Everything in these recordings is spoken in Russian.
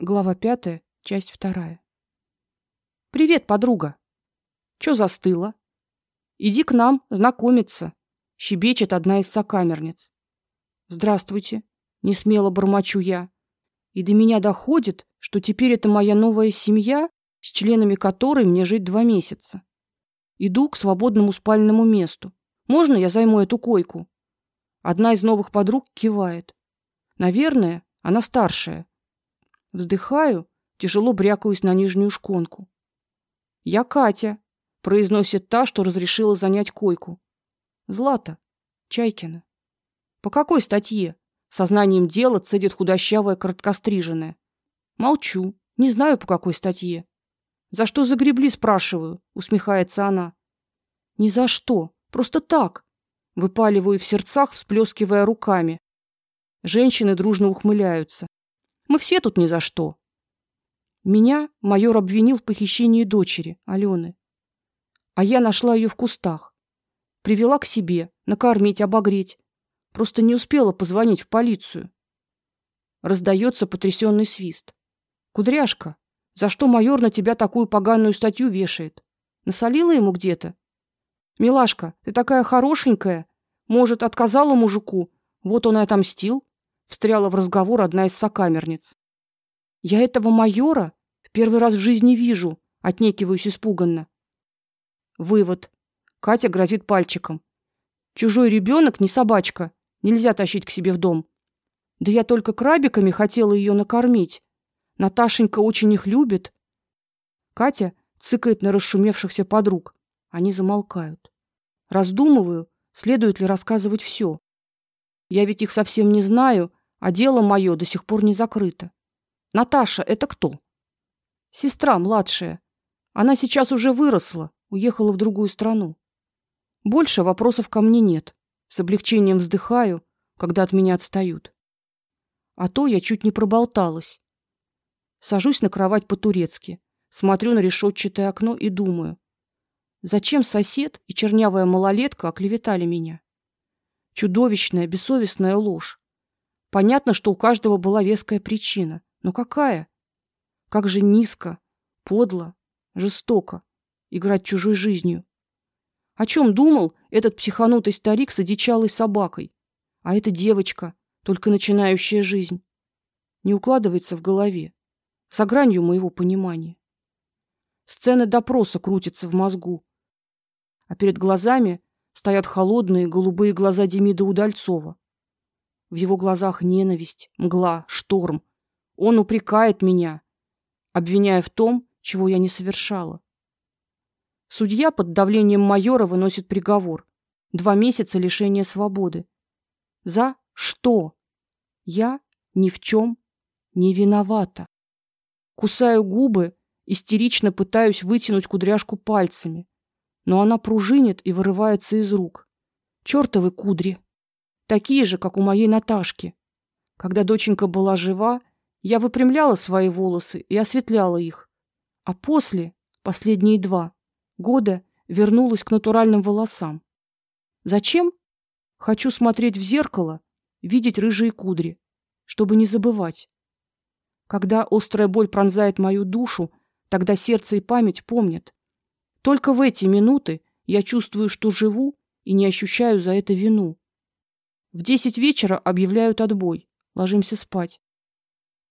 Глава пятая, часть вторая. Привет, подруга. Что застыла? Иди к нам знакомиться, щебечет одна из сокамерниц. Здравствуйте, не смело бормочу я. И до меня доходит, что теперь это моя новая семья, с членами которой мне жить два месяца. Иду к свободному спальному месту. Можно я займу эту койку? Одна из новых подруг кивает. Наверное, она старшая Вздыхаю, тяжело брякаюсь на нижнюю шконку. Я Катя, произносит та, что разрешила занять койку. Злата Чайкина. По какой статье? Сознанием дела цедит худощавая короткостриженная. Молчу, не знаю по какой статье. За что загребли, спрашиваю, усмехается она. Ни за что, просто так, выпаливаю в сердцах, всплескивая руками. Женщины дружно ухмыляются. Мы все тут ни за что. Меня майор обвинил в похищении дочери, Алены. А я нашла ее в кустах. Привела к себе, накормить, обогреть. Просто не успела позвонить в полицию. Раздается потрясенный свист. Кудряшка, за что майор на тебя такую поганую статью вешает? Насолила ему где-то? Милашка, ты такая хорошенькая, может, отказала мужику, вот он и отомстил? Встряла в разговор одна из сокамерниц. Я этого майора в первый раз в жизни вижу, отнекиваюсь испуганно. Вывод. Катя грозит пальчиком. Чужой ребенок не собачка, нельзя тащить к себе в дом. Да я только крабиками хотела ее накормить. Наташенька очень их любит. Катя цыкает на расшумевшихся подруг. Они замолкают. Раздумываю, следует ли рассказывать все. Я ведь их совсем не знаю а дело мое до сих пор не закрыто. Наташа это кто? Сестра младшая. Она сейчас уже выросла, уехала в другую страну. Больше вопросов ко мне нет. С облегчением вздыхаю, когда от меня отстают. А то я чуть не проболталась. Сажусь на кровать по-турецки, смотрю на решетчатое окно и думаю: зачем сосед и чернявая малолетка оклеветали меня? Чудовищная, бессовестная ложь. Понятно, что у каждого была веская причина, но какая? Как же низко, подло, жестоко играть чужой жизнью. О чем думал этот психанутый старик с одичалой собакой? А эта девочка, только начинающая жизнь, не укладывается в голове, за гранью моего понимания. Сцены допроса крутятся в мозгу, а перед глазами стоят холодные голубые глаза Демида Удальцова. В его глазах ненависть, мгла, шторм. Он упрекает меня, обвиняя в том, чего я не совершала. Судья под давлением майора выносит приговор: два месяца лишения свободы. За что? Я ни в чем не виновата. Кусаю губы, истерично пытаюсь вытянуть кудряшку пальцами, но она пружинит и вырывается из рук. Чёртовы кудри такие же, как у моей Наташки. Когда доченька была жива, я выпрямляла свои волосы и осветляла их. А после, последние два года, вернулась к натуральным волосам. Зачем? Хочу смотреть в зеркало, видеть рыжие кудри, чтобы не забывать. Когда острая боль пронзает мою душу, тогда сердце и память помнят. Только в эти минуты я чувствую, что живу и не ощущаю за это вину. В десять вечера объявляют отбой. Ложимся спать.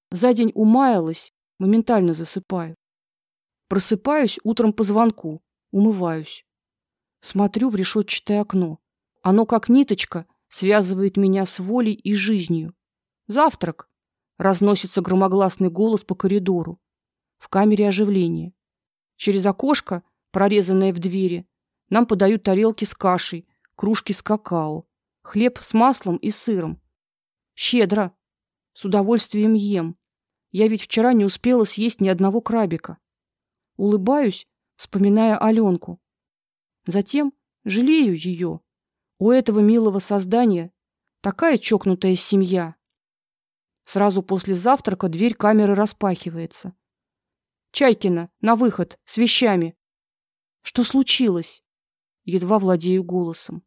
За день умаялась, моментально засыпаю. Просыпаюсь утром по звонку, умываюсь. Смотрю в решетчатое окно. Оно как ниточка связывает меня с волей и жизнью. Завтрак. Разносится громогласный голос по коридору. В камере оживление. Через окошко, прорезанное в двери, нам подают тарелки с кашей, кружки с какао хлеб с маслом и сыром. Щедро. С удовольствием ем. Я ведь вчера не успела съесть ни одного крабика. Улыбаюсь, вспоминая Аленку. Затем жалею ее. У этого милого создания такая чокнутая семья. Сразу после завтрака дверь камеры распахивается. Чайкина, на выход, с вещами. Что случилось? Едва владею голосом.